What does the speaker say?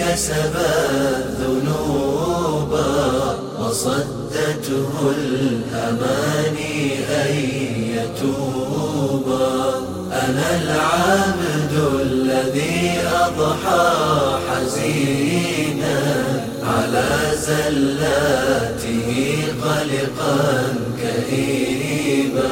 كسب الذنوب وصدته الأماني أن يتوب. أنا العبد الذي أضحى حزينا على زلاته قلقا كئيبا.